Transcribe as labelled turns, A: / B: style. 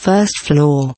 A: First floor.